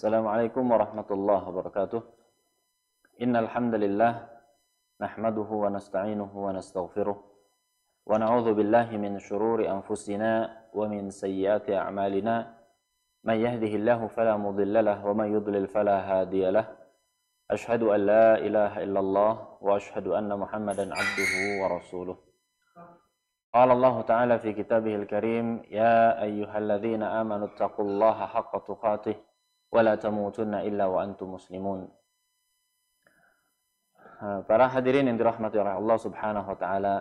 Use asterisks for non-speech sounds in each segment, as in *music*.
السلام عليكم ورحمة الله وبركاته. إن الحمد لله نحمده ونستعينه ونستغفره ونعوذ بالله من شرور أنفسنا ومن سيئات أعمالنا. من يهده الله فلا مضل له ومن يضلل فلا هادي له. أشهد أن لا إله إلا الله وأشهد أن محمدا عبده ورسوله. قال الله تعالى في كتابه الكريم يا أيها الذين آمنوا اتقوا الله حق تقاته wala tamutunna illa wa antum muslimun. Para hadirin yang dirahmati oleh Allah Subhanahu wa taala.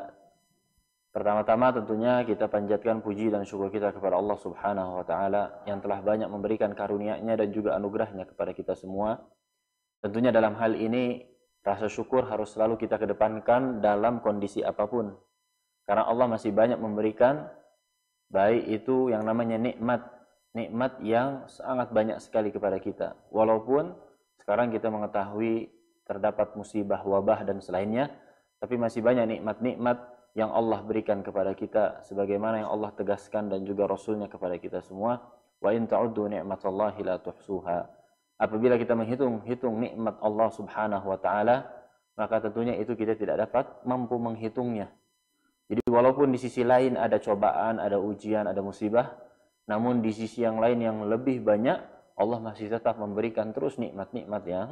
Pertama-tama tentunya kita panjatkan puji dan syukur kita kepada Allah Subhanahu wa taala yang telah banyak memberikan karunia-Nya dan juga anugerah-Nya kepada kita semua. Tentunya dalam hal ini rasa syukur harus selalu kita kedepankan dalam kondisi apa pun. Karena Allah masih banyak memberikan baik itu yang namanya nikmat nikmat yang sangat banyak sekali kepada kita. Walaupun sekarang kita mengetahui terdapat musibah, wabah dan selainnya, tapi masih banyak nikmat-nikmat yang Allah berikan kepada kita sebagaimana yang Allah tegaskan dan juga Rasulnya kepada kita semua. Wa in ta'uddu ni'matallahi la tuhsuha apabila kita menghitung-hitung nikmat Allah Subhanahu wa taala, maka tentunya itu kita tidak dapat mampu menghitungnya. Jadi walaupun di sisi lain ada cobaan, ada ujian, ada musibah, namun di sisi yang lain yang lebih banyak Allah masih tetap memberikan terus nikmat-nikmat yang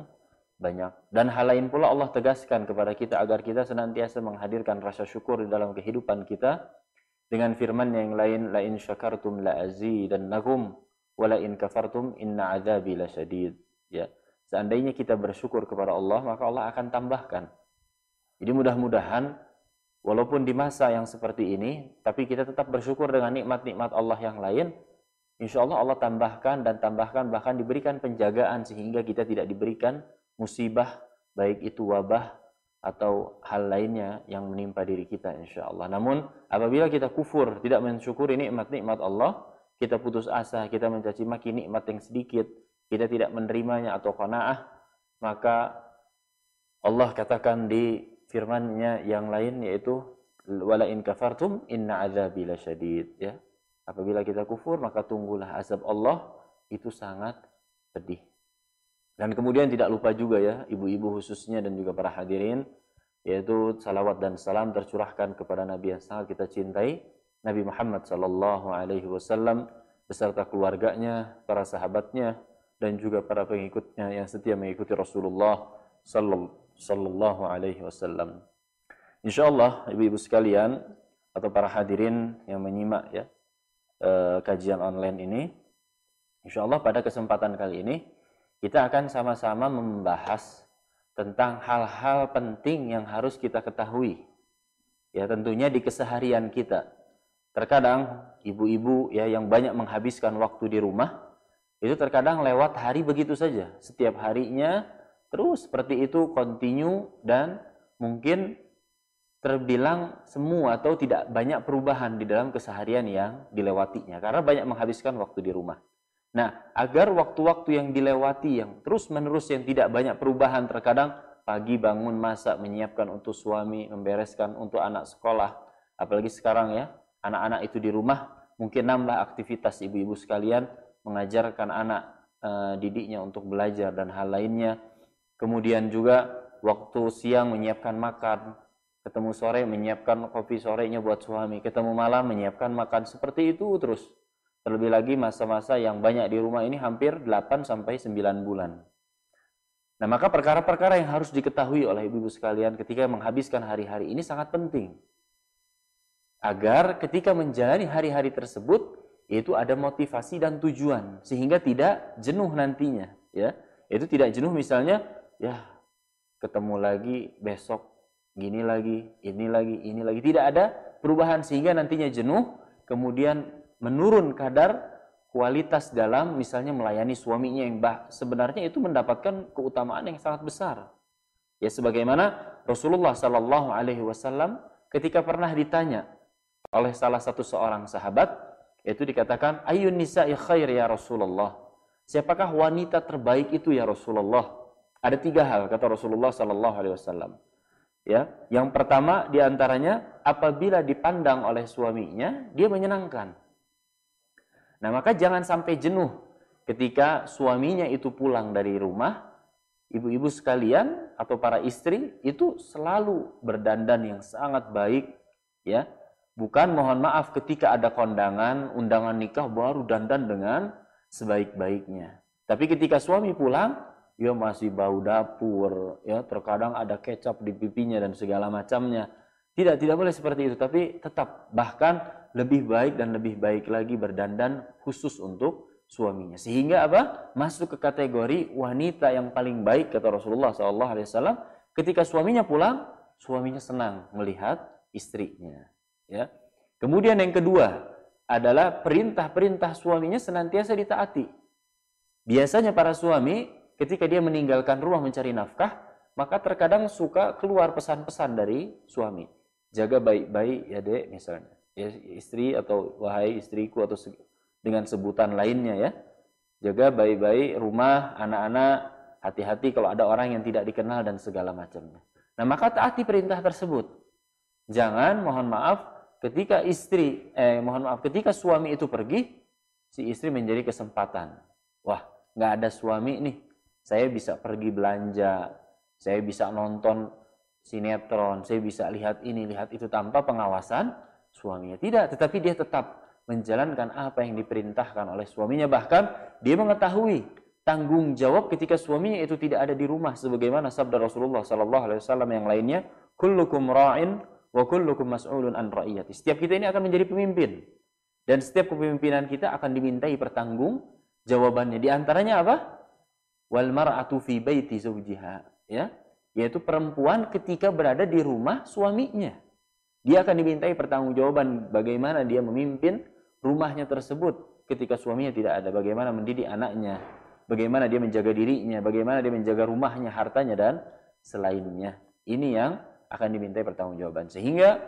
banyak. Dan hal lain pula Allah tegaskan kepada kita agar kita senantiasa menghadirkan rasa syukur di dalam kehidupan kita dengan firman yang lain la in syakartum la azidannakum wala in kafartum inna adzabi lasyadid ya seandainya kita bersyukur kepada Allah maka Allah akan tambahkan jadi mudah-mudahan walaupun di masa yang seperti ini tapi kita tetap bersyukur dengan nikmat-nikmat Allah yang lain insya Allah Allah tambahkan dan tambahkan bahkan diberikan penjagaan sehingga kita tidak diberikan musibah baik itu wabah atau hal lainnya yang menimpa diri kita insya Allah. Namun apabila kita kufur, tidak mensyukuri nikmat-nikmat Allah, kita putus asa, kita mencaci maki nikmat yang sedikit, kita tidak menerimanya atau qanaah, maka Allah katakan di firman-Nya yang lain yaitu wala in kafartum inna adzabi lasyadid ya. Apabila kita kufur maka tunggulah azab Allah itu sangat pedih. Dan kemudian tidak lupa juga ya ibu-ibu khususnya dan juga para hadirin yaitu salawat dan salam tercurahkan kepada Nabi yang sangat kita cintai Nabi Muhammad sallallahu alaihi wasallam beserta keluarganya, para sahabatnya dan juga para pengikutnya yang setia mengikuti Rasulullah sallallahu alaihi wasallam. Insyaallah ibu-ibu sekalian atau para hadirin yang menyimak ya eh, kajian online ini insyaallah pada kesempatan kali ini kita akan sama-sama membahas tentang hal-hal penting yang harus kita ketahui ya tentunya di keseharian kita Terkadang ibu-ibu ya yang banyak menghabiskan waktu di rumah itu terkadang lewat hari begitu saja. Setiap harinya terus seperti itu kontinu dan mungkin terbilang semua atau tidak banyak perubahan di dalam keseharian yang dilewatinya karena banyak menghabiskan waktu di rumah. Nah, agar waktu-waktu yang dilewati yang terus-menerus yang tidak banyak perubahan terkadang pagi bangun masak menyiapkan untuk suami, membereskan untuk anak sekolah, apalagi sekarang ya, anak-anak itu di rumah, mungkin nambah aktivitas ibu-ibu sekalian mengajarkan anak e, didiknya untuk belajar dan hal lainnya. Kemudian juga waktu siang menyiapkan makan, ketemu sore menyiapkan kopi sorenya buat suami, ketemu malam menyiapkan makan seperti itu terus. Terlebih lagi masa-masa yang banyak di rumah ini hampir 8 sampai 9 bulan. Nah, maka perkara-perkara yang harus diketahui oleh ibu-ibu sekalian ketika menghabiskan hari-hari ini sangat penting agar ketika menjalani hari-hari tersebut itu ada motivasi dan tujuan sehingga tidak jenuh nantinya ya itu tidak jenuh misalnya ya ketemu lagi besok gini lagi ini lagi ini lagi. Tidak ada perubahan sehingga nantinya jenuh kemudian menurun kadar kualitas dalam misalnya melayani suaminya yang bah, sebenarnya itu mendapatkan keutamaan yang sangat besar. Ya sebagaimana Rasulullah Shallallahu Alaihi Wasallam ketika pernah ditanya oleh salah satu seorang sahabat yaitu dikatakan ayun nisa'i khair ya Rasulullah? Siapakah wanita terbaik itu ya Rasulullah ada tiga hal kata Rasulullah sallallahu alaihi wasallam ya yang pertama di antaranya apabila dipandang oleh suaminya dia menyenangkan nah maka jangan sampai jenuh ketika suaminya itu pulang dari rumah, ibu-ibu sekalian atau para istri itu selalu berdandan yang sangat baik ya. Bukan mohon maaf ketika ada kondangan, undangan nikah baru dandan dengan sebaik-baiknya. Tapi ketika suami pulang, dia masih bau dapur, ya terkadang ada kecap di pipinya dan segala macamnya. Tidak, tidak boleh seperti itu, tapi tetap bahkan lebih baik dan lebih baik lagi berdandan khusus untuk suaminya. Sehingga apa? Masuk ke kategori wanita yang paling baik kata Rasulullah SAW. Ketika suaminya pulang, suaminya senang melihat istrinya. Ya. Kemudian yang kedua adalah perintah-perintah suaminya senantiasa ditaati. Biasanya para suami ketika dia meninggalkan rumah mencari nafkah, maka terkadang suka keluar pesan-pesan dari suami. Jaga baik-baik ya dek misalnya. Ya, istri atau wahai istriku atau dengan sebutan lainnya ya. Jaga baik-baik rumah, anak-anak, hati-hati kalau ada orang yang tidak dikenal dan segala macamnya. Nah, maka taati perintah tersebut. Jangan mohon maaf ketika istri eh mohon maaf ketika suami itu pergi, si istri menjadi kesempatan. Wah, nggak ada suami nih. Saya bisa pergi belanja, saya bisa nonton sinetron, saya bisa lihat ini, lihat itu tanpa pengawasan suaminya. Tidak, tetapi dia tetap menjalankan apa yang diperintahkan oleh suaminya. Bahkan dia mengetahui tanggung jawab ketika suaminya itu tidak ada di rumah sebagaimana sabda Rasulullah sallallahu alaihi wasallam yang lainnya kullukum ra'in wa kullukum mas'ulun an ra'iyati. Setiap kita ini akan menjadi pemimpin. Dan setiap kepemimpinan kita akan dimintai pertanggung jawabannya. Di antaranya apa wal mar'atu fi baiti zawjiha ya yaitu perempuan ketika berada di rumah suaminya dia akan dimintai pertanggungjawaban bagaimana dia memimpin rumahnya tersebut ketika suaminya tidak ada, bagaimana mendidik anaknya, bagaimana dia menjaga dirinya, bagaimana dia menjaga rumahnya, hartanya dan selainnya. Ini yang akan dimintai pertanggungjawaban. Sehingga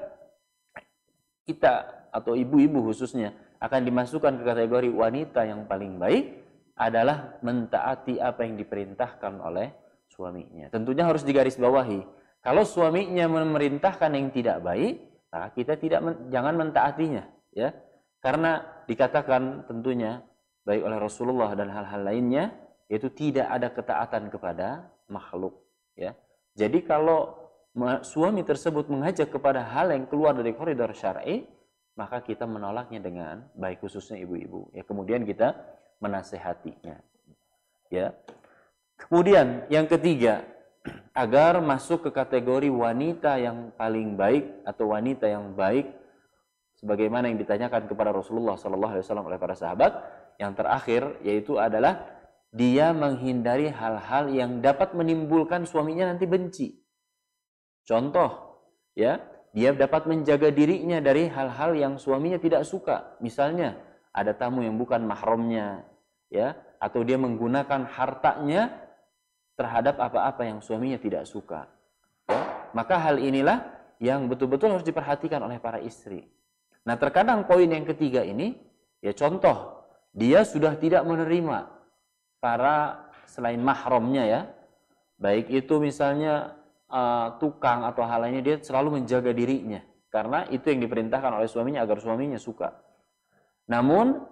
kita atau ibu-ibu khususnya akan dimasukkan ke kategori wanita yang paling baik adalah mentaati apa yang diperintahkan oleh suaminya. Tentunya harus digarisbawahi. Kalau suaminya memerintahkan yang tidak baik, maka kita tidak jangan mentaatinya, ya. Karena dikatakan tentunya baik oleh Rasulullah dan hal-hal lainnya yaitu tidak ada ketaatan kepada makhluk ya. Jadi kalau suami tersebut mengajak kepada hal yang keluar dari koridor syar'i, maka kita menolaknya dengan baik khususnya ibu-ibu. Ya, kemudian kita menasehatinya. Ya. Kemudian yang ketiga, *clears throat* agar masuk ke kategori wanita yang paling baik atau wanita yang baik sebagaimana yang ditanyakan kepada Rasulullah Sallallahu Alaihi Wasallam oleh para sahabat. Yang terakhir yaitu adalah dia menghindari hal-hal yang dapat menimbulkan suaminya nanti benci. Contoh, ya, dia dapat menjaga dirinya dari hal-hal yang suaminya tidak suka. Misalnya, ada tamu yang bukan mahramnya, ya, atau dia menggunakan hartanya terhadap apa-apa yang suaminya tidak suka. Ya, maka hal inilah yang betul-betul harus diperhatikan oleh para istri. Nah terkadang poin yang ketiga ini, ya contoh, dia sudah tidak menerima para selain mahramnya ya, baik itu misalnya uh, tukang atau hal lainnya, dia selalu menjaga dirinya. Karena itu yang diperintahkan oleh suaminya agar suaminya suka. Namun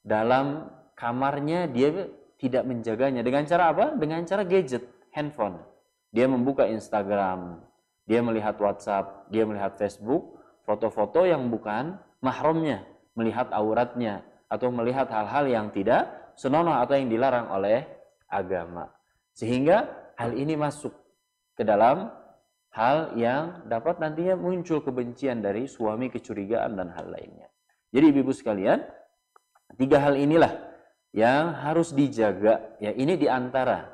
dalam kamarnya dia tidak menjaganya. Dengan cara apa? Dengan cara gadget, handphone. Dia membuka Instagram, dia melihat WhatsApp, dia melihat Facebook, foto-foto yang bukan mahramnya, melihat auratnya atau melihat hal-hal yang tidak senonoh atau yang dilarang oleh agama. Sehingga hal ini masuk ke dalam hal yang dapat nantinya muncul kebencian dari suami, kecurigaan dan hal lainnya. Jadi ibu-ibu sekalian, tiga hal inilah yang harus dijaga. Ya, ini di antara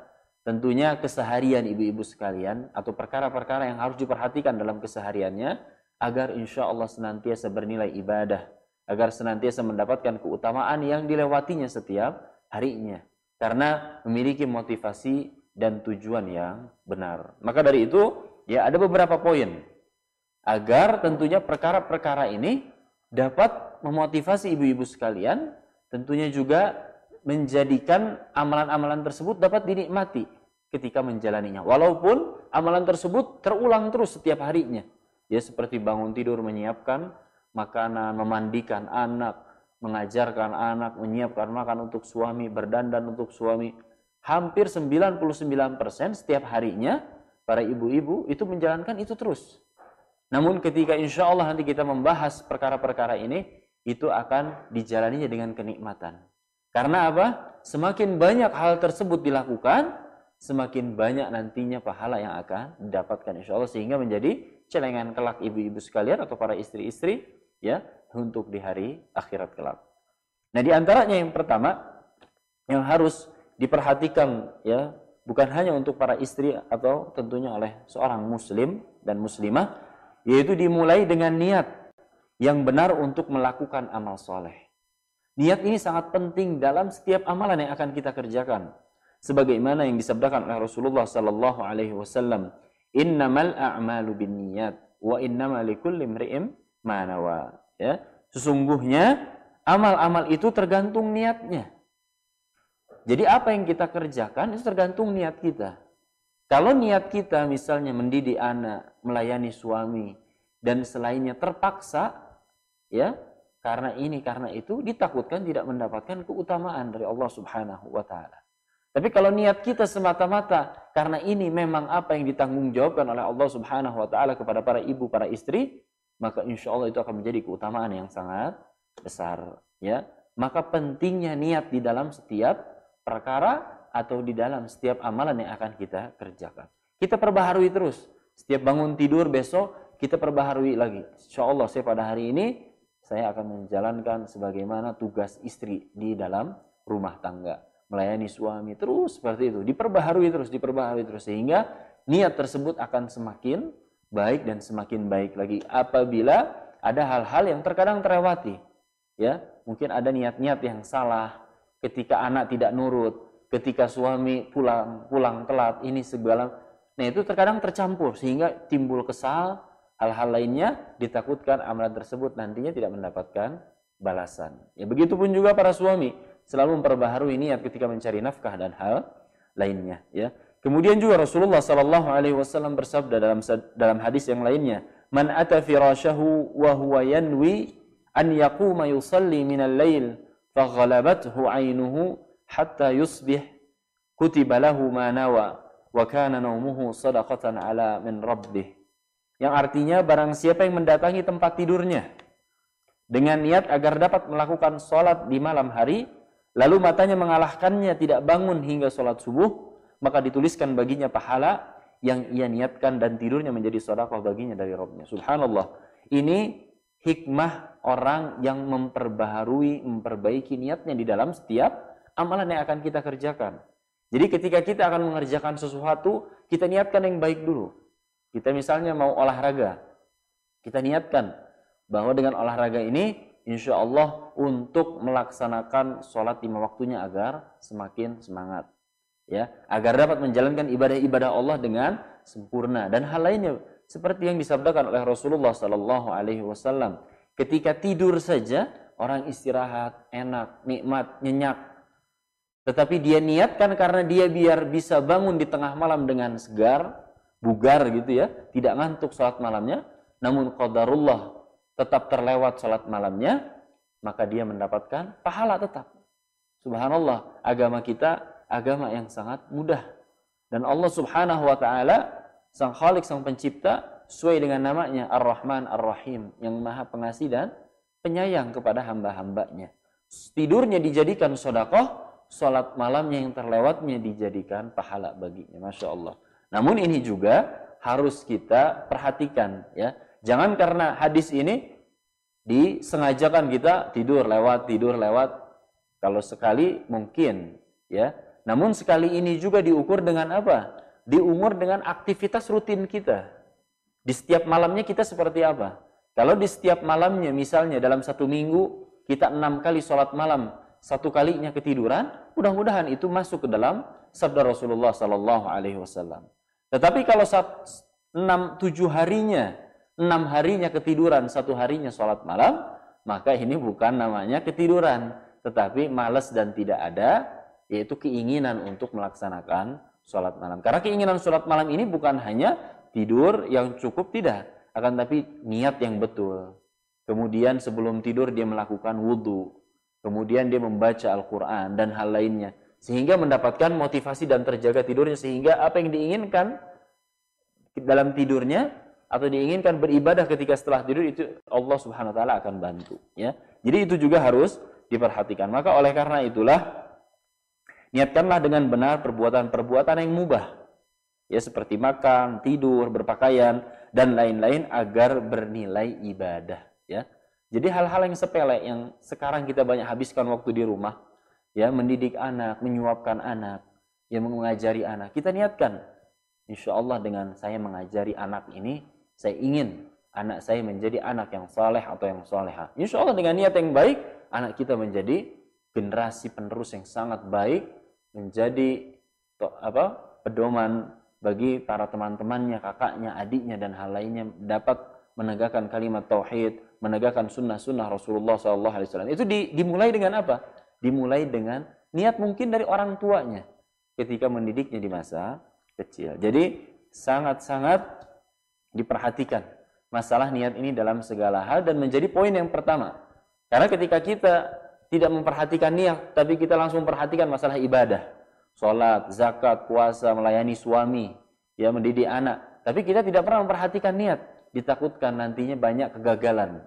tentunya keseharian ibu-ibu sekalian atau perkara-perkara yang harus diperhatikan dalam kesehariannya agar insya Allah senantiasa bernilai ibadah, agar senantiasa mendapatkan keutamaan yang dilewatinya setiap harinya, karena memiliki motivasi dan tujuan yang benar. Maka dari itu, ya ada beberapa poin agar tentunya perkara-perkara ini dapat memotivasi ibu-ibu sekalian, tentunya juga menjadikan amalan-amalan tersebut dapat dinikmati ketika menjalaninya. Walaupun amalan tersebut terulang terus setiap harinya. Ya seperti bangun tidur menyiapkan makanan, memandikan anak, mengajarkan anak, menyiapkan makan untuk suami, berdandan untuk suami. Hampir 99% setiap harinya para ibu-ibu itu menjalankan itu terus. Namun ketika insya Allah nanti kita membahas perkara-perkara ini, itu akan dijalaninya dengan kenikmatan. Karena apa? Semakin banyak hal tersebut dilakukan, semakin banyak nantinya pahala yang akan didapatkan insya Allah sehingga menjadi celengan kelak ibu-ibu sekalian atau para istri-istri ya untuk di hari akhirat kelak. Nah, di antaranya yang pertama yang harus diperhatikan ya, bukan hanya untuk para istri atau tentunya oleh seorang muslim dan muslimah, yaitu dimulai dengan niat yang benar untuk melakukan amal soleh. Niat ini sangat penting dalam setiap amalan yang akan kita kerjakan. Sebagaimana yang disabdakan oleh Rasulullah sallallahu alaihi wasallam, "Innamal a'malu binniyat wa innamal likulli imri'in ma nawa." Ya, sesungguhnya amal-amal itu tergantung niatnya. Jadi apa yang kita kerjakan itu tergantung niat kita. Kalau niat kita misalnya mendidik anak, melayani suami dan selainnya terpaksa ya, karena ini karena itu ditakutkan tidak mendapatkan keutamaan dari Allah Subhanahu wa taala. Tapi kalau niat kita semata-mata karena ini memang apa yang ditanggung jawabkan oleh Allah Subhanahu wa taala kepada para ibu, para istri, maka insya Allah itu akan menjadi keutamaan yang sangat besar ya. Maka pentingnya niat di dalam setiap perkara atau di dalam setiap amalan yang akan kita kerjakan. Kita perbaharui terus. Setiap bangun tidur besok kita perbaharui lagi. Insya Allah saya pada hari ini saya akan menjalankan sebagaimana tugas istri di dalam rumah tangga. Melayani suami terus seperti itu. Diperbaharui terus diperbaharui terus. Sehingga niat tersebut akan semakin baik dan semakin baik lagi apabila ada hal-hal yang terkadang terlewati ya. Mungkin ada niat-niat yang salah ketika anak tidak nurut ketika suami pulang pulang telat ini segala. Nah itu terkadang tercampur sehingga timbul kesal hal-hal lainnya ditakutkan amalan tersebut nantinya tidak mendapatkan balasan ya begitupun juga para suami selalu memperbaharui niat ketika mencari nafkah dan hal lainnya ya Kemudian juga Rasulullah sallallahu alaihi wasallam bersabda dalam dalam hadis yang lainnya, "Man ata firashahu wa huwa yanwi an yaquma yusalli min al-lail faghalabathu 'ainuhu hatta yusbih kutiba lahu ma nawa wa kana nawmuhu sadaqatan ala min rabbih." Yang artinya barang siapa yang mendatangi tempat tidurnya dengan niat agar dapat melakukan sholat di malam hari, lalu matanya mengalahkannya tidak bangun hingga sholat subuh, maka dituliskan baginya pahala yang ia niatkan dan tidurnya menjadi sedekah baginya dari Rabbnya. Subhanallah. Ini hikmah orang yang memperbaharui, memperbaiki niatnya di dalam setiap amalan yang akan kita kerjakan. Jadi ketika kita akan mengerjakan sesuatu, kita niatkan yang baik dulu. Kita misalnya mau olahraga, kita niatkan bahwa dengan olahraga ini, insya Allah untuk melaksanakan sholat lima waktunya agar semakin semangat ya. Agar dapat menjalankan ibadah-ibadah Allah dengan sempurna. Dan hal lainnya seperti yang disabdakan oleh Rasulullah Sallallahu Alaihi Wasallam ketika tidur saja orang istirahat enak nikmat nyenyak. Tetapi dia niatkan karena dia biar bisa bangun di tengah malam dengan segar bugar gitu ya tidak ngantuk salat malamnya namun qadarullah tetap terlewat salat malamnya maka dia mendapatkan pahala tetap subhanallah agama kita agama yang sangat mudah. Dan Allah Subhanahu wa taala sang Khalik sang pencipta sesuai dengan namanya Ar-Rahman Ar-Rahim yang Maha Pengasih dan penyayang kepada hamba-hambanya. Tidurnya dijadikan sodakoh, sholat malamnya yang terlewatnya dijadikan pahala baginya. Masya Allah. Namun ini juga harus kita perhatikan ya. Jangan karena hadis ini disengajakan kita tidur lewat tidur lewat. Kalau sekali mungkin ya namun sekali ini juga diukur dengan apa? Diumur dengan aktivitas rutin kita. Di setiap malamnya kita seperti apa? Kalau di setiap malamnya misalnya dalam satu minggu kita enam kali sholat malam, satu kalinya ketiduran, mudah-mudahan itu masuk ke dalam sabda Rasulullah Sallallahu Alaihi Wasallam. Tetapi kalau saat enam tujuh harinya, enam harinya ketiduran, satu harinya sholat malam, maka ini bukan namanya ketiduran, tetapi malas dan tidak ada yaitu keinginan untuk melaksanakan sholat malam. Karena keinginan sholat malam ini bukan hanya tidur yang cukup tidak, akan tapi niat yang betul. Kemudian sebelum tidur dia melakukan wudhu, kemudian dia membaca Al-Quran dan hal lainnya, sehingga mendapatkan motivasi dan terjaga tidurnya, sehingga apa yang diinginkan dalam tidurnya atau diinginkan beribadah ketika setelah tidur itu Allah Subhanahu wa taala akan bantu ya. Jadi itu juga harus diperhatikan. Maka oleh karena itulah niatkanlah dengan benar perbuatan-perbuatan yang mubah. Ya seperti makan, tidur, berpakaian dan lain-lain agar bernilai ibadah ya. Jadi hal-hal yang sepele yang sekarang kita banyak habiskan waktu di rumah, ya mendidik anak, menyuapkan anak, ya mengajari anak. Kita niatkan, insya Allah dengan saya mengajari anak ini, saya ingin anak saya menjadi anak yang saleh atau yang soleha. Insya Allah dengan niat yang baik, anak kita menjadi generasi penerus yang sangat baik, menjadi apa pedoman bagi para teman-temannya, kakaknya, adiknya dan hal lainnya dapat menegakkan kalimat tauhid, menegakkan sunnah-sunnah Rasulullah SAW. Itu di, dimulai dengan apa? Dimulai dengan niat mungkin dari orang tuanya ketika mendidiknya di masa kecil. Jadi sangat-sangat diperhatikan masalah niat ini dalam segala hal dan menjadi poin yang pertama. Karena ketika kita tidak memperhatikan niat, tapi kita langsung memperhatikan masalah ibadah, sholat, zakat, puasa, melayani suami, ya mendidik anak, tapi kita tidak pernah memperhatikan niat, ditakutkan nantinya banyak kegagalan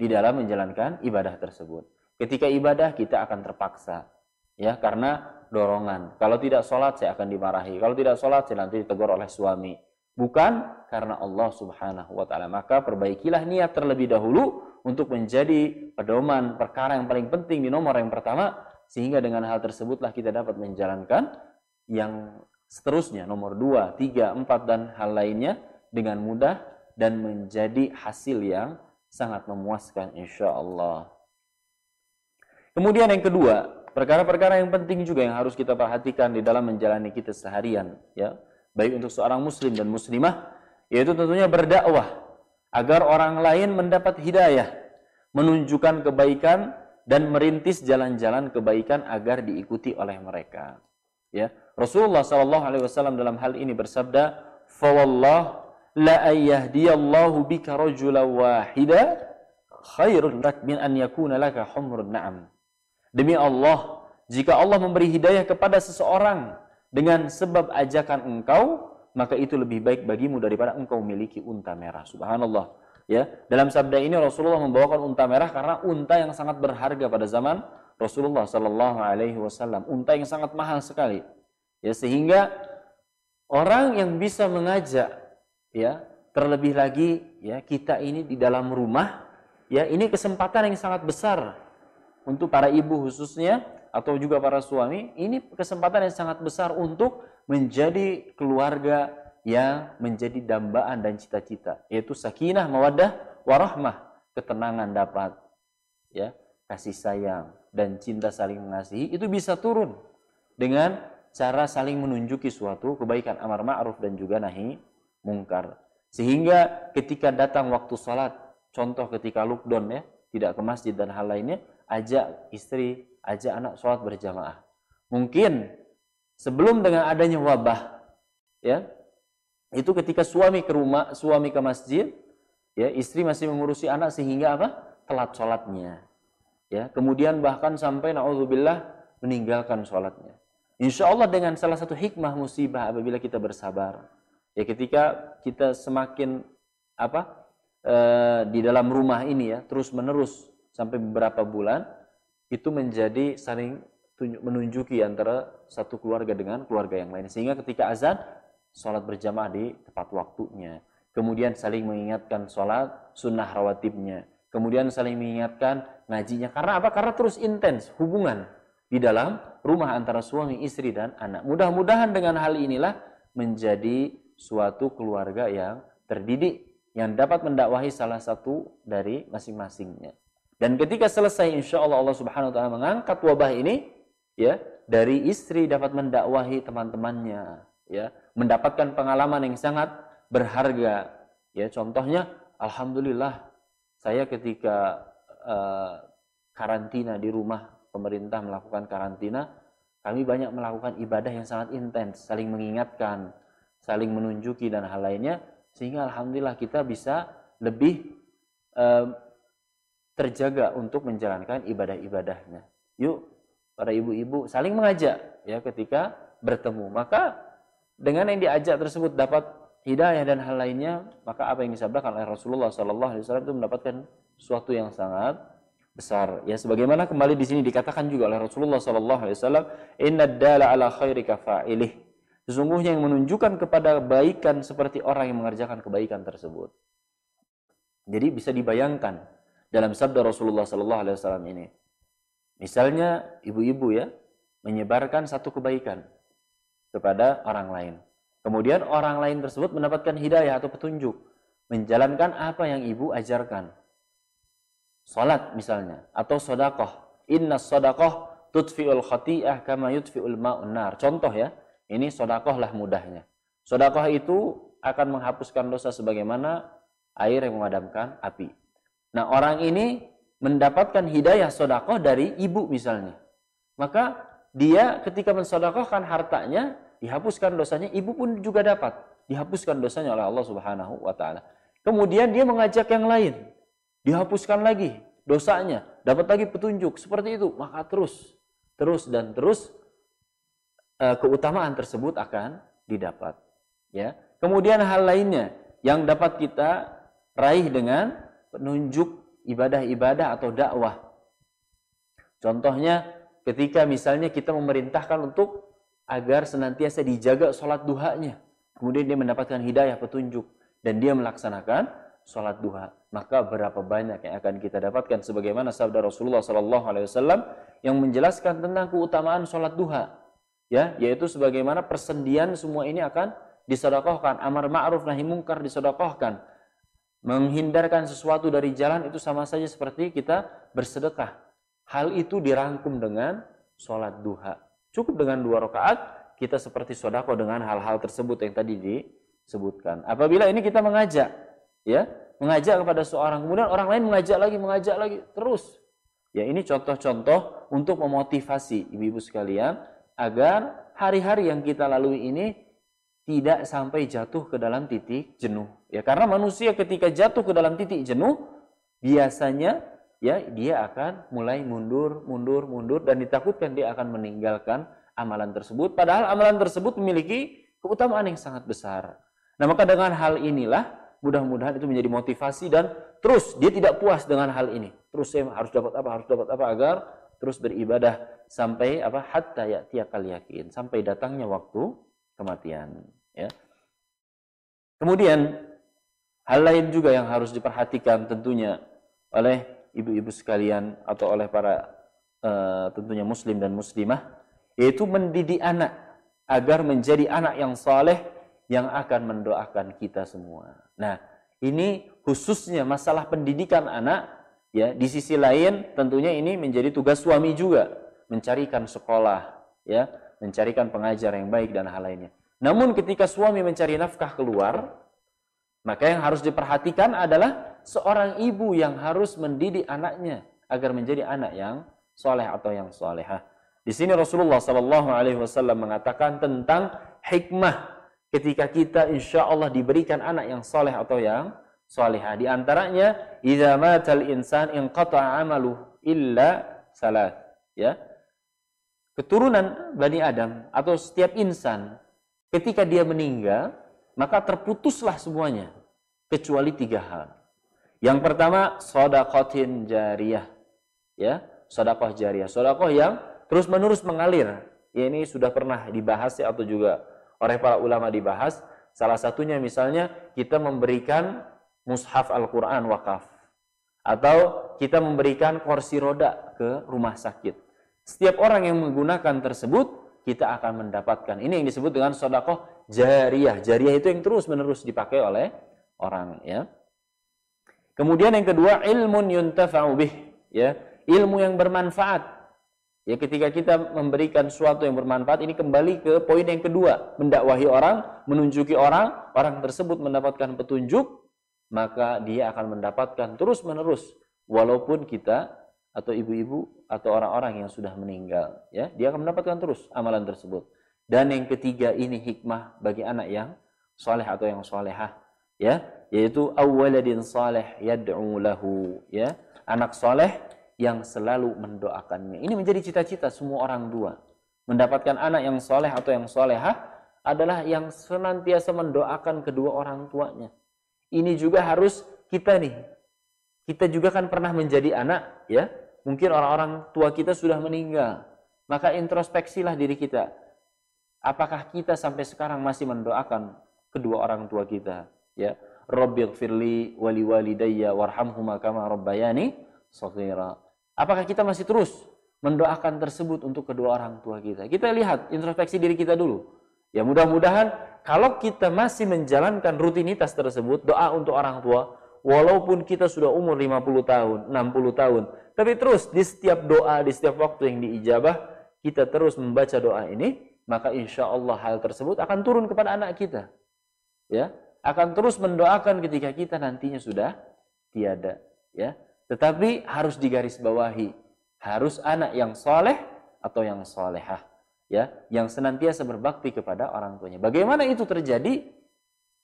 di dalam menjalankan ibadah tersebut. Ketika ibadah kita akan terpaksa ya karena dorongan. Kalau tidak sholat saya akan dimarahi. Kalau tidak sholat saya nanti ditegur oleh suami. Bukan karena Allah subhanahu wa ta'ala. Maka perbaikilah niat terlebih dahulu untuk menjadi pedoman perkara yang paling penting di nomor yang pertama. Sehingga dengan hal tersebutlah kita dapat menjalankan yang seterusnya. Nomor dua, tiga, empat, dan hal lainnya dengan mudah dan menjadi hasil yang sangat memuaskan insya Allah. Kemudian yang kedua, perkara-perkara yang penting juga yang harus kita perhatikan di dalam menjalani kita seharian, ya, baik untuk seorang muslim dan muslimah, yaitu tentunya berdakwah agar orang lain mendapat hidayah, menunjukkan kebaikan dan merintis jalan-jalan kebaikan agar diikuti oleh mereka. Ya, Rasulullah Shallallahu Alaihi Wasallam dalam hal ini bersabda, "Fawallah la ayyahdiyallahu bika rajula wahida khairun lak min an yakuna laka humrun na'am. Demi Allah, jika Allah memberi hidayah kepada seseorang dengan sebab ajakan engkau, maka itu lebih baik bagimu daripada engkau memiliki unta merah. Subhanallah. Ya, dalam sabda ini Rasulullah membawakan unta merah karena unta yang sangat berharga pada zaman Rasulullah Sallallahu Alaihi Wasallam. Unta yang sangat mahal sekali. Ya, sehingga orang yang bisa mengajak ya terlebih lagi ya kita ini di dalam rumah ya ini kesempatan yang sangat besar untuk para ibu khususnya atau juga para suami ini kesempatan yang sangat besar untuk menjadi keluarga yang menjadi dambaan dan cita-cita yaitu sakinah mawaddah warahmah ketenangan dapat ya kasih sayang dan cinta saling mengasihi itu bisa turun dengan cara saling menunjuki suatu kebaikan amar ma'ruf dan juga nahi mungkar. Sehingga ketika datang waktu sholat, contoh ketika lockdown ya, tidak ke masjid dan hal lainnya, ajak istri, ajak anak sholat berjamaah. Mungkin sebelum dengan adanya wabah, ya, itu ketika suami ke rumah, suami ke masjid, ya, istri masih mengurusi anak sehingga apa? Telat sholatnya. Ya, kemudian bahkan sampai naudzubillah meninggalkan sholatnya. Insya Allah dengan salah satu hikmah musibah apabila kita bersabar, Ya ketika kita semakin apa e, di dalam rumah ini ya terus menerus sampai beberapa bulan itu menjadi saling menunjuki antara satu keluarga dengan keluarga yang lain. Sehingga ketika azan sholat berjamaah di tepat waktunya. Kemudian saling mengingatkan sholat sunnah rawatibnya. Kemudian saling mengingatkan ngajinya. Karena apa? Karena terus intens hubungan di dalam rumah antara suami istri dan anak. Mudah-mudahan dengan hal inilah menjadi suatu keluarga yang terdidik yang dapat mendakwahi salah satu dari masing-masingnya. Dan ketika selesai insya Allah Allah Subhanahu Wa Taala mengangkat wabah ini, ya dari istri dapat mendakwahi teman-temannya, ya mendapatkan pengalaman yang sangat berharga. Ya contohnya, alhamdulillah saya ketika uh, karantina di rumah pemerintah melakukan karantina, kami banyak melakukan ibadah yang sangat intens, saling mengingatkan, saling menunjuki dan hal lainnya sehingga alhamdulillah kita bisa lebih eh, terjaga untuk menjalankan ibadah-ibadahnya yuk para ibu-ibu saling mengajak ya ketika bertemu. Maka dengan yang diajak tersebut dapat hidayah dan hal lainnya, maka apa yang disabdakan oleh Rasulullah sallallahu alaihi wasallam itu mendapatkan sesuatu yang sangat besar. Ya sebagaimana kembali di sini dikatakan juga oleh Rasulullah sallallahu alaihi wasallam, "Inna dala ala khairi kafa'ilih." Sesungguhnya yang menunjukkan kepada kebaikan seperti orang yang mengerjakan kebaikan tersebut. Jadi bisa dibayangkan dalam sabda Rasulullah sallallahu alaihi wasallam ini. Misalnya ibu-ibu ya menyebarkan satu kebaikan kepada orang lain. Kemudian orang lain tersebut mendapatkan hidayah atau petunjuk menjalankan apa yang ibu ajarkan. Salat misalnya atau sodakoh. Inna sodakoh tutfi'ul khati'ah kama yutfi'ul ma'un nar. Contoh ya, ini sodakoh lah mudahnya. Sodakoh itu akan menghapuskan dosa sebagaimana air yang memadamkan api. Nah orang ini mendapatkan hidayah sodakoh dari ibu misalnya. Maka dia ketika mensodakohkan hartanya, dihapuskan dosanya, ibu pun juga dapat. Dihapuskan dosanya oleh Allah subhanahu wa ta'ala. Kemudian dia mengajak yang lain dihapuskan lagi dosanya, dapat lagi petunjuk seperti itu, maka terus, terus dan terus uh, keutamaan tersebut akan didapat. Ya. Kemudian hal lainnya yang dapat kita raih dengan penunjuk ibadah-ibadah atau dakwah. Contohnya ketika misalnya kita memerintahkan untuk agar senantiasa dijaga sholat duhanya. Kemudian dia mendapatkan hidayah petunjuk dan dia melaksanakan sholat duha, maka berapa banyak yang akan kita dapatkan sebagaimana sabda Rasulullah Sallallahu Alaihi Wasallam yang menjelaskan tentang keutamaan sholat duha, ya, yaitu sebagaimana persendian semua ini akan disodakohkan, amar ma'ruf nahi mungkar disodakohkan, menghindarkan sesuatu dari jalan itu sama saja seperti kita bersedekah. Hal itu dirangkum dengan sholat duha. Cukup dengan dua rakaat kita seperti sodako dengan hal-hal tersebut yang tadi disebutkan. Apabila ini kita mengajak, ya mengajak kepada seorang kemudian orang lain mengajak lagi mengajak lagi terus ya ini contoh-contoh untuk memotivasi ibu-ibu sekalian agar hari-hari yang kita lalui ini tidak sampai jatuh ke dalam titik jenuh. Ya karena manusia ketika jatuh ke dalam titik jenuh biasanya ya dia akan mulai mundur mundur mundur dan ditakutkan dia akan meninggalkan amalan tersebut. Padahal amalan tersebut memiliki keutamaan yang sangat besar. Nah maka dengan hal inilah mudah-mudahan itu menjadi motivasi dan terus dia tidak puas dengan hal ini. Terus saya harus dapat apa, harus dapat apa agar terus beribadah sampai apa hatta ya tiakal yakin. Sampai datangnya waktu kematian ya. Kemudian hal lain juga yang harus diperhatikan tentunya oleh ibu-ibu sekalian atau oleh para uh, tentunya muslim dan muslimah yaitu mendidik anak agar menjadi anak yang saleh yang akan mendoakan kita semua. Nah, ini khususnya masalah pendidikan anak ya di sisi lain tentunya ini menjadi tugas suami juga mencarikan sekolah ya mencarikan pengajar yang baik dan hal lainnya namun ketika suami mencari nafkah keluar maka yang harus diperhatikan adalah seorang ibu yang harus mendidik anaknya agar menjadi anak yang soleh atau yang solehah di sini Rasulullah Shallallahu Alaihi Wasallam mengatakan tentang hikmah ketika kita insya Allah diberikan anak yang soleh atau yang solehah. Di antaranya, idza matal insan inqata'a amalu illa salat. Ya. Keturunan Bani Adam atau setiap insan ketika dia meninggal, maka terputuslah semuanya kecuali tiga hal. Yang pertama, sodakotin jariyah. Ya, sodakoh jariyah. Sodakoh yang terus-menerus mengalir. Ya, ini sudah pernah dibahas ya, atau juga oleh para ulama dibahas. Salah satunya misalnya kita memberikan mushaf Al-Quran wakaf. Atau kita memberikan kursi roda ke rumah sakit. Setiap orang yang menggunakan tersebut, kita akan mendapatkan. Ini yang disebut dengan sodakoh jariyah. Jariyah itu yang terus menerus dipakai oleh orang. ya. Kemudian yang kedua, ilmun yuntafa'u bih. Ya, ilmu yang bermanfaat Ya ketika kita memberikan sesuatu yang bermanfaat ini kembali ke poin yang kedua, mendakwahi orang, menunjuki orang, orang tersebut mendapatkan petunjuk, maka dia akan mendapatkan terus-menerus walaupun kita atau ibu-ibu atau orang-orang yang sudah meninggal, ya, dia akan mendapatkan terus amalan tersebut. Dan yang ketiga ini hikmah bagi anak yang soleh atau yang solehah, ya, yaitu awaladin saleh yad'u lahu, ya, anak soleh yang selalu mendoakannya. Ini menjadi cita-cita semua orang tua. Mendapatkan anak yang soleh atau yang solehah adalah yang senantiasa mendoakan kedua orang tuanya. Ini juga harus kita nih. Kita juga kan pernah menjadi anak, ya. Mungkin orang-orang tua kita sudah meninggal. Maka introspeksilah diri kita. Apakah kita sampai sekarang masih mendoakan kedua orang tua kita, ya? Rabbighfirli wali walidayya warhamhuma kama rabbayani shaghira. Apakah kita masih terus mendoakan tersebut untuk kedua orang tua kita? Kita lihat introspeksi diri kita dulu. Ya mudah-mudahan kalau kita masih menjalankan rutinitas tersebut, doa untuk orang tua, walaupun kita sudah umur 50 tahun, 60 tahun, tapi terus di setiap doa, di setiap waktu yang diijabah, kita terus membaca doa ini, maka insya Allah hal tersebut akan turun kepada anak kita. Ya, akan terus mendoakan ketika kita nantinya sudah tiada. Ya, tetapi harus digarisbawahi, harus anak yang soleh atau yang solehah, ya, yang senantiasa berbakti kepada orang tuanya. Bagaimana itu terjadi?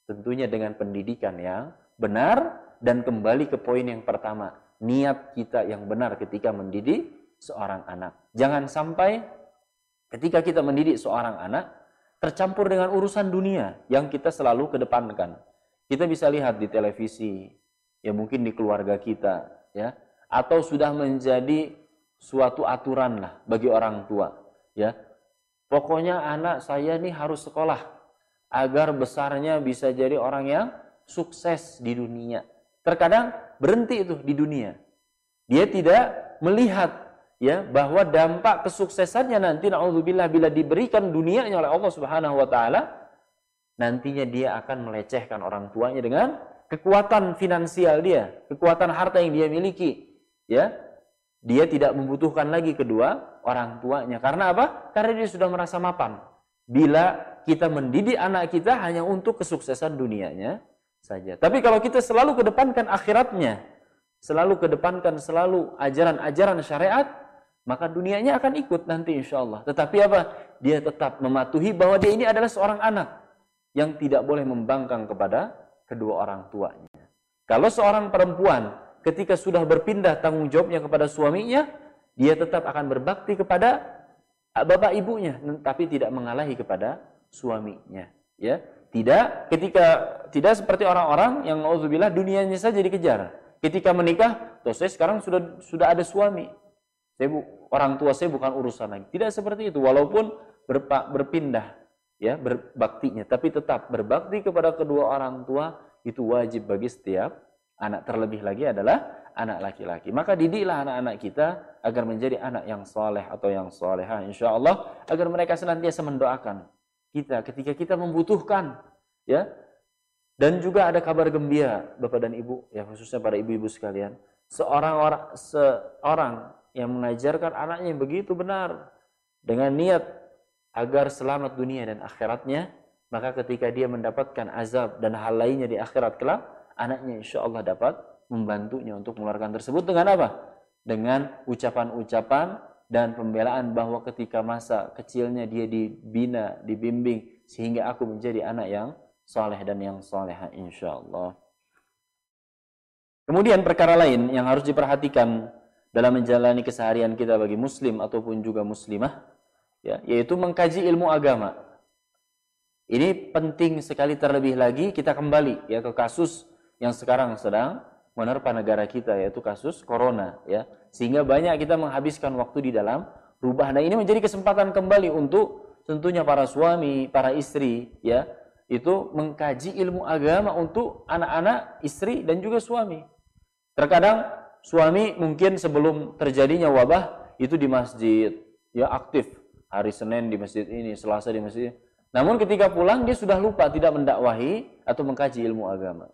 Tentunya dengan pendidikan yang benar dan kembali ke poin yang pertama, niat kita yang benar ketika mendidik seorang anak. Jangan sampai ketika kita mendidik seorang anak tercampur dengan urusan dunia yang kita selalu kedepankan. Kita bisa lihat di televisi, ya mungkin di keluarga kita, ya atau sudah menjadi suatu aturan lah bagi orang tua ya pokoknya anak saya ini harus sekolah agar besarnya bisa jadi orang yang sukses di dunia terkadang berhenti itu di dunia dia tidak melihat ya bahwa dampak kesuksesannya nanti naudzubillah bila diberikan dunianya oleh Allah Subhanahu wa taala nantinya dia akan melecehkan orang tuanya dengan kekuatan finansial dia, kekuatan harta yang dia miliki, ya. Dia tidak membutuhkan lagi kedua orang tuanya. Karena apa? Karena dia sudah merasa mapan. Bila kita mendidik anak kita hanya untuk kesuksesan dunianya saja. Tapi kalau kita selalu kedepankan akhiratnya, selalu kedepankan selalu ajaran-ajaran syariat, maka dunianya akan ikut nanti insya Allah. Tetapi apa? Dia tetap mematuhi bahwa dia ini adalah seorang anak yang tidak boleh membangkang kepada kedua orang tuanya. Kalau seorang perempuan ketika sudah berpindah tanggung jawabnya kepada suaminya, dia tetap akan berbakti kepada bapak ibunya, tapi tidak mengalahi kepada suaminya. Ya, tidak ketika tidak seperti orang-orang yang auzubillah dunianya saja dikejar. Ketika menikah, toh saya sekarang sudah sudah ada suami. Saya bu, orang tua saya bukan urusan lagi. Tidak seperti itu, walaupun berpa, berpindah ya berbaktinya tapi tetap berbakti kepada kedua orang tua itu wajib bagi setiap anak terlebih lagi adalah anak laki-laki maka didiklah anak-anak kita agar menjadi anak yang soleh atau yang soleha insya Allah agar mereka senantiasa mendoakan kita ketika kita membutuhkan ya dan juga ada kabar gembira Bapak dan Ibu ya khususnya para ibu-ibu sekalian seorang orang seorang yang mengajarkan anaknya begitu benar dengan niat agar selamat dunia dan akhiratnya, maka ketika dia mendapatkan azab dan hal lainnya di akhirat kelak, anaknya insya Allah dapat membantunya untuk mengeluarkan tersebut dengan apa? Dengan ucapan-ucapan dan pembelaan bahwa ketika masa kecilnya dia dibina, dibimbing sehingga aku menjadi anak yang soleh dan yang soleha insya Allah. Kemudian perkara lain yang harus diperhatikan dalam menjalani keseharian kita bagi muslim ataupun juga muslimah ya, yaitu mengkaji ilmu agama. Ini penting sekali terlebih lagi kita kembali ya ke kasus yang sekarang sedang menerpa negara kita yaitu kasus corona ya. Sehingga banyak kita menghabiskan waktu di dalam rubah. Nah, ini menjadi kesempatan kembali untuk tentunya para suami, para istri ya, itu mengkaji ilmu agama untuk anak-anak, istri dan juga suami. Terkadang suami mungkin sebelum terjadinya wabah itu di masjid ya aktif hari Senin di masjid ini, Selasa di masjid ini. Namun ketika pulang dia sudah lupa tidak mendakwahi atau mengkaji ilmu agama.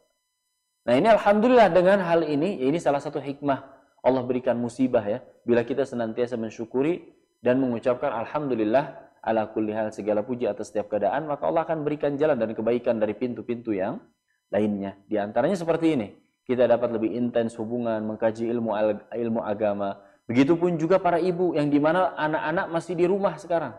Nah ini Alhamdulillah dengan hal ini, ya ini salah satu hikmah Allah berikan musibah ya. Bila kita senantiasa mensyukuri dan mengucapkan Alhamdulillah ala kulli hal segala puji atas setiap keadaan, maka Allah akan berikan jalan dan kebaikan dari pintu-pintu yang lainnya. Di antaranya seperti ini, kita dapat lebih intens hubungan, mengkaji ilmu ilmu agama, Begitupun juga para ibu yang di mana anak-anak masih di rumah sekarang.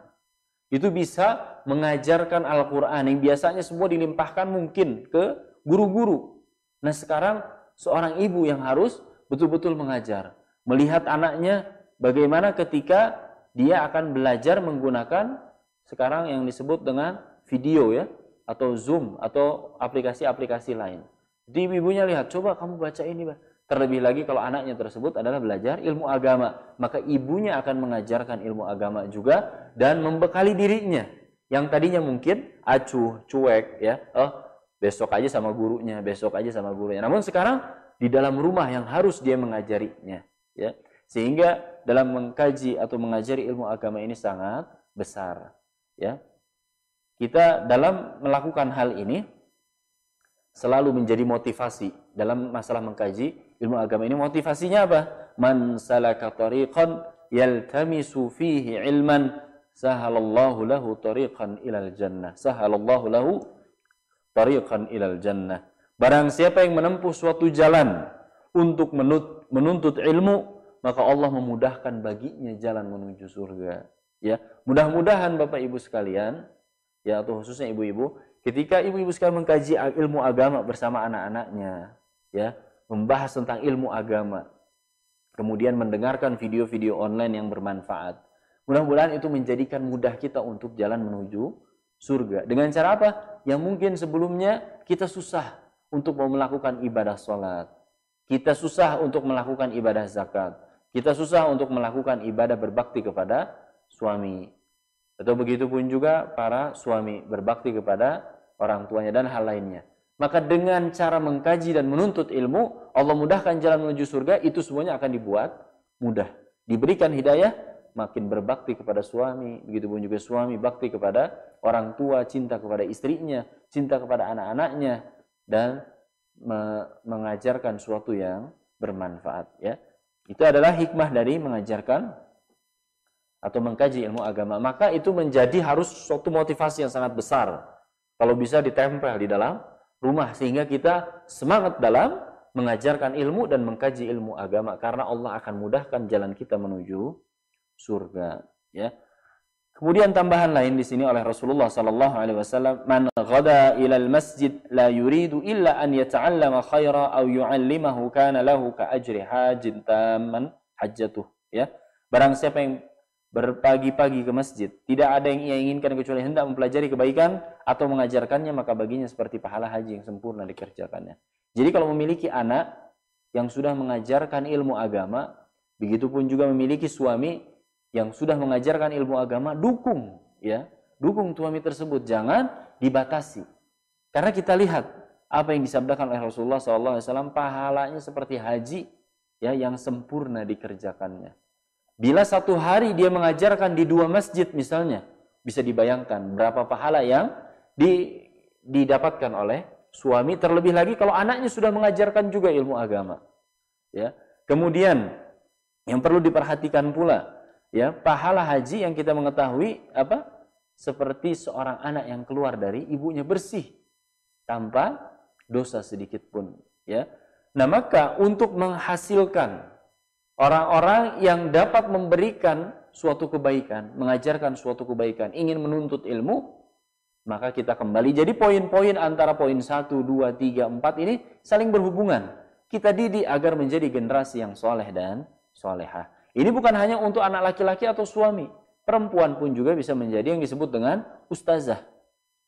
Itu bisa mengajarkan Al-Quran yang biasanya semua dilimpahkan mungkin ke guru-guru. Nah sekarang seorang ibu yang harus betul-betul mengajar. Melihat anaknya bagaimana ketika dia akan belajar menggunakan sekarang yang disebut dengan video ya atau Zoom atau aplikasi-aplikasi lain. Di ibunya lihat, coba kamu baca ini, Terlebih lagi kalau anaknya tersebut adalah belajar ilmu agama, maka ibunya akan mengajarkan ilmu agama juga dan membekali dirinya yang tadinya mungkin acuh, cuek ya. Oh, besok aja sama gurunya, besok aja sama gurunya. Namun sekarang di dalam rumah yang harus dia mengajarinya, ya. Sehingga dalam mengkaji atau mengajari ilmu agama ini sangat besar, ya. Kita dalam melakukan hal ini selalu menjadi motivasi dalam masalah mengkaji ilmu agama ini motivasinya apa? Man salaka tariqan yaltamisu fihi ilman sahalallahu lahu tariqan ilal jannah. Sahalallahu lahu tariqan ilal jannah. Barang siapa yang menempuh suatu jalan untuk menuntut ilmu, maka Allah memudahkan baginya jalan menuju surga. Ya, mudah-mudahan Bapak Ibu sekalian, ya atau khususnya ibu-ibu, ketika ibu-ibu sekalian mengkaji ilmu agama bersama anak-anaknya, ya, membahas tentang ilmu agama, kemudian mendengarkan video-video online yang bermanfaat. Mudah-mudahan itu menjadikan mudah kita untuk jalan menuju surga. Dengan cara apa? Yang mungkin sebelumnya kita susah untuk mau melakukan ibadah sholat. Kita susah untuk melakukan ibadah zakat. Kita susah untuk melakukan ibadah berbakti kepada suami. Atau begitu pun juga para suami berbakti kepada orang tuanya dan hal lainnya. Maka dengan cara mengkaji dan menuntut ilmu, Allah mudahkan jalan menuju surga, itu semuanya akan dibuat mudah. Diberikan hidayah, makin berbakti kepada suami, begitu pun juga suami bakti kepada orang tua, cinta kepada istrinya, cinta kepada anak-anaknya, dan me mengajarkan sesuatu yang bermanfaat. Ya, Itu adalah hikmah dari mengajarkan atau mengkaji ilmu agama. Maka itu menjadi harus suatu motivasi yang sangat besar. Kalau bisa ditempel di dalam rumah sehingga kita semangat dalam mengajarkan ilmu dan mengkaji ilmu agama karena Allah akan mudahkan jalan kita menuju surga ya Kemudian tambahan lain di sini oleh Rasulullah sallallahu alaihi wasallam, "Man ghada ila al-masjid la yuridu illa an yata'allama khaira aw yu'allimahu kana lahu ka ajri hajin tamman hajjatuh." Ya. Barang siapa yang berpagi-pagi ke masjid, tidak ada yang ia inginkan kecuali hendak mempelajari kebaikan atau mengajarkannya, maka baginya seperti pahala haji yang sempurna dikerjakannya. Jadi kalau memiliki anak yang sudah mengajarkan ilmu agama, begitu pun juga memiliki suami yang sudah mengajarkan ilmu agama, dukung ya, dukung suami tersebut, jangan dibatasi. Karena kita lihat apa yang disabdakan oleh Rasulullah SAW, pahalanya seperti haji ya yang sempurna dikerjakannya. Bila satu hari dia mengajarkan di dua masjid misalnya, bisa dibayangkan berapa pahala yang di, didapatkan oleh suami. Terlebih lagi kalau anaknya sudah mengajarkan juga ilmu agama. Ya. Kemudian yang perlu diperhatikan pula, ya pahala haji yang kita mengetahui apa? Seperti seorang anak yang keluar dari ibunya bersih tanpa dosa sedikit pun. Ya. Nah maka untuk menghasilkan Orang-orang yang dapat memberikan suatu kebaikan, mengajarkan suatu kebaikan, ingin menuntut ilmu, maka kita kembali. Jadi poin-poin antara poin 1, 2, 3, 4 ini saling berhubungan. Kita didik agar menjadi generasi yang soleh dan soleha. Ini bukan hanya untuk anak laki-laki atau suami. Perempuan pun juga bisa menjadi yang disebut dengan ustazah.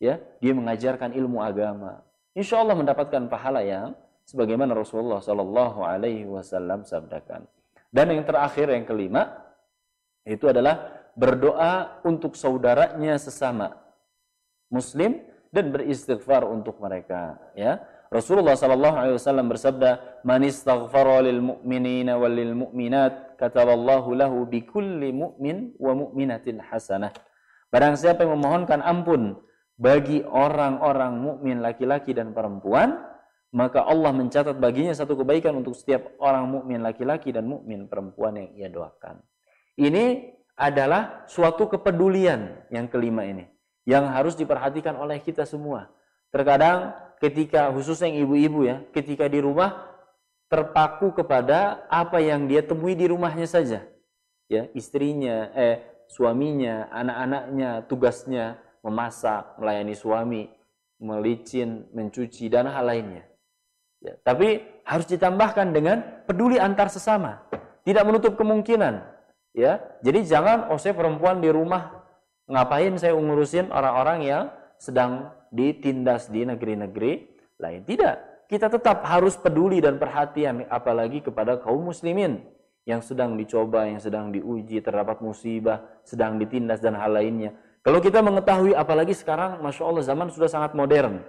Ya, dia mengajarkan ilmu agama. Insya Allah mendapatkan pahala yang sebagaimana Rasulullah Shallallahu Alaihi Wasallam sabdakan. Dan yang terakhir yang kelima itu adalah berdoa untuk saudaranya sesama muslim dan beristighfar untuk mereka ya. Rasulullah sallallahu alaihi wasallam bersabda, "Man istaghfara lil mu'minina wal lil mu'minat, kataballahu lahu bi kulli mu'min wa mu'minatin hasanah." Barang siapa yang memohonkan ampun bagi orang-orang mukmin laki-laki dan perempuan, maka Allah mencatat baginya satu kebaikan untuk setiap orang mukmin laki-laki dan mukmin perempuan yang ia doakan. Ini adalah suatu kepedulian yang kelima ini yang harus diperhatikan oleh kita semua. Terkadang ketika khususnya yang ibu-ibu ya, ketika di rumah terpaku kepada apa yang dia temui di rumahnya saja. Ya, istrinya, eh suaminya, anak-anaknya, tugasnya memasak, melayani suami, melicin, mencuci dan hal lainnya. Ya, tapi harus ditambahkan dengan peduli antar sesama. tidak menutup kemungkinan. Ya, jadi jangan oh saya perempuan di rumah ngapain saya ngurusin orang-orang yang sedang ditindas di negeri-negeri lain. Tidak, kita tetap harus peduli dan perhatian apalagi kepada kaum muslimin yang sedang dicoba, yang sedang diuji, terdapat musibah, sedang ditindas dan hal lainnya. Kalau kita mengetahui apalagi sekarang Masya Allah zaman sudah sangat modern.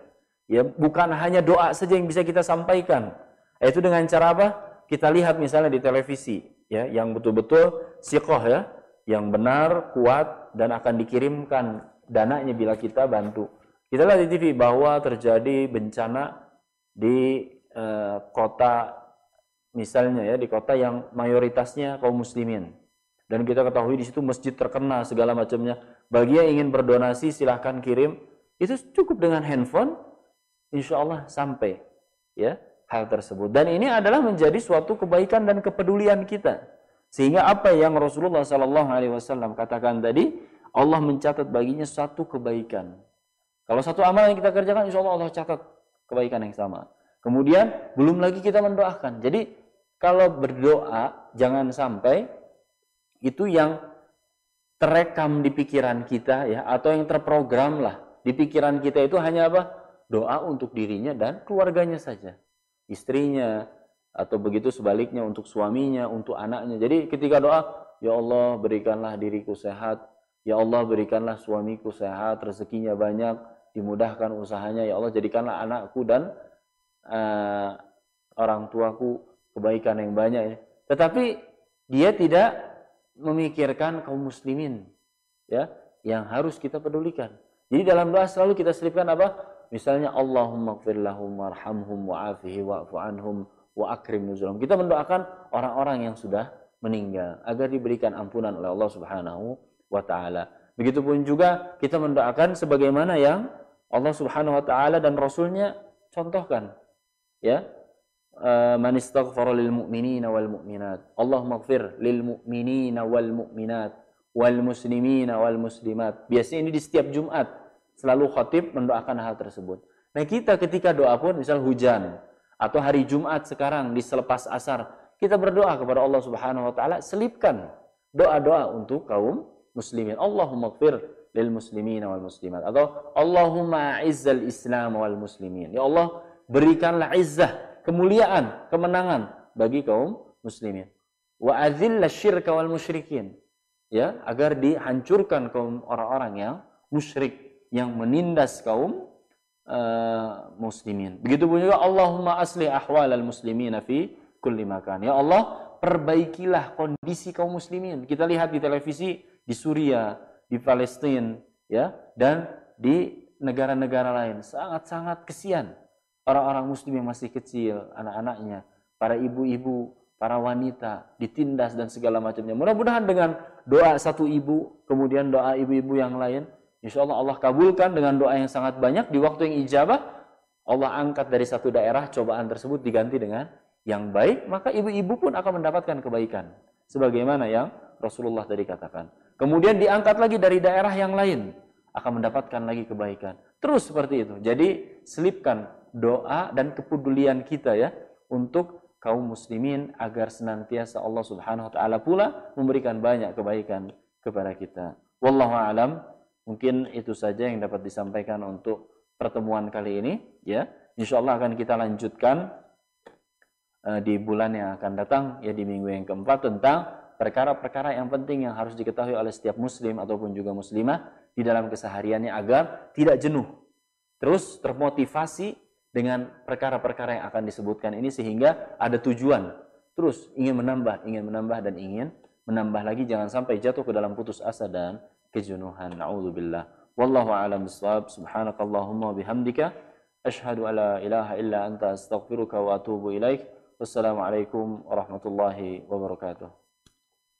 Ya, bukan hanya doa saja yang bisa kita sampaikan. Itu dengan cara apa? Kita lihat misalnya di televisi, ya, yang betul-betul sikoh ya, yang benar, kuat dan akan dikirimkan dananya bila kita bantu. Kita lihat di TV bahwa terjadi bencana di eh, kota misalnya ya di kota yang mayoritasnya kaum muslimin dan kita ketahui di situ masjid terkena segala macamnya. Bagi yang ingin berdonasi silahkan kirim. Itu cukup dengan handphone, insya Allah sampai ya hal tersebut. Dan ini adalah menjadi suatu kebaikan dan kepedulian kita. Sehingga apa yang Rasulullah Sallallahu Alaihi Wasallam katakan tadi, Allah mencatat baginya satu kebaikan. Kalau satu amal yang kita kerjakan, insya Allah Allah catat kebaikan yang sama. Kemudian belum lagi kita mendoakan. Jadi kalau berdoa jangan sampai itu yang terekam di pikiran kita ya atau yang terprogram lah di pikiran kita itu hanya apa doa untuk dirinya dan keluarganya saja istrinya atau begitu sebaliknya untuk suaminya, untuk anaknya. Jadi ketika doa, ya Allah berikanlah diriku sehat, ya Allah berikanlah suamiku sehat, rezekinya banyak, dimudahkan usahanya, ya Allah jadikanlah anakku dan uh, orang tuaku kebaikan yang banyak ya. Tetapi dia tidak memikirkan kaum muslimin ya yang harus kita pedulikan. Jadi dalam doa selalu kita selipkan apa? Misalnya Allahumma gfir lahum warhamhum wa'afihi wa'fu anhum wa akrim. Kita mendoakan orang-orang yang sudah meninggal agar diberikan ampunan oleh Allah Subhanahu wa taala. Begitupun juga kita mendoakan sebagaimana yang Allah Subhanahu wa taala dan rasulnya contohkan. Ya. Eh, man istaghfara lil mu'minina wal mu'minat. Allahumma ighfir lil mu'minina wal mu'minat wal muslimina wal muslimat. Biasanya ini di setiap Jumat selalu khotib mendoakan hal tersebut. Nah kita ketika doa pun misal hujan atau hari Jumat sekarang di selepas asar kita berdoa kepada Allah Subhanahu wa taala selipkan doa-doa untuk kaum muslimin. Allahumma gfir lil muslimin wal muslimat atau Allahumma izzal Islam wal muslimin. Ya Allah, berikanlah izzah, kemuliaan, kemenangan bagi kaum muslimin. Wa adzilla syirka wal musyrikin. Ya, agar dihancurkan kaum orang-orang yang musyrik yang menindas kaum uh, muslimin. Begitupun juga Allahumma asli ahwal al muslimin fi kulli makan. Ya Allah, perbaikilah kondisi kaum muslimin. Kita lihat di televisi di Suria, di Palestina, ya, dan di negara-negara lain sangat-sangat kesian orang-orang muslim yang masih kecil, anak-anaknya, para ibu-ibu, para wanita ditindas dan segala macamnya. Mudah-mudahan dengan doa satu ibu, kemudian doa ibu-ibu yang lain, Insya Allah Allah kabulkan dengan doa yang sangat banyak di waktu yang ijabah. Allah angkat dari satu daerah cobaan tersebut diganti dengan yang baik, maka ibu-ibu pun akan mendapatkan kebaikan. Sebagaimana yang Rasulullah tadi katakan. Kemudian diangkat lagi dari daerah yang lain, akan mendapatkan lagi kebaikan. Terus seperti itu. Jadi selipkan doa dan kepedulian kita ya untuk kaum muslimin agar senantiasa Allah Subhanahu wa taala pula memberikan banyak kebaikan kepada kita. Wallahu alam. Mungkin itu saja yang dapat disampaikan untuk pertemuan kali ini. Ya, Insya Allah akan kita lanjutkan uh, di bulan yang akan datang, ya di minggu yang keempat tentang perkara-perkara yang penting yang harus diketahui oleh setiap muslim ataupun juga muslimah di dalam kesehariannya agar tidak jenuh. Terus termotivasi dengan perkara-perkara yang akan disebutkan ini sehingga ada tujuan. Terus ingin menambah, ingin menambah dan ingin menambah lagi jangan sampai jatuh ke dalam putus asa dan kejenuhan. Na'udzubillah. Wallahu a'lam bishawab. Subhanakallahumma bihamdika asyhadu alla ilaha illa anta astaghfiruka wa atubu ilaik. Wassalamualaikum warahmatullahi wabarakatuh.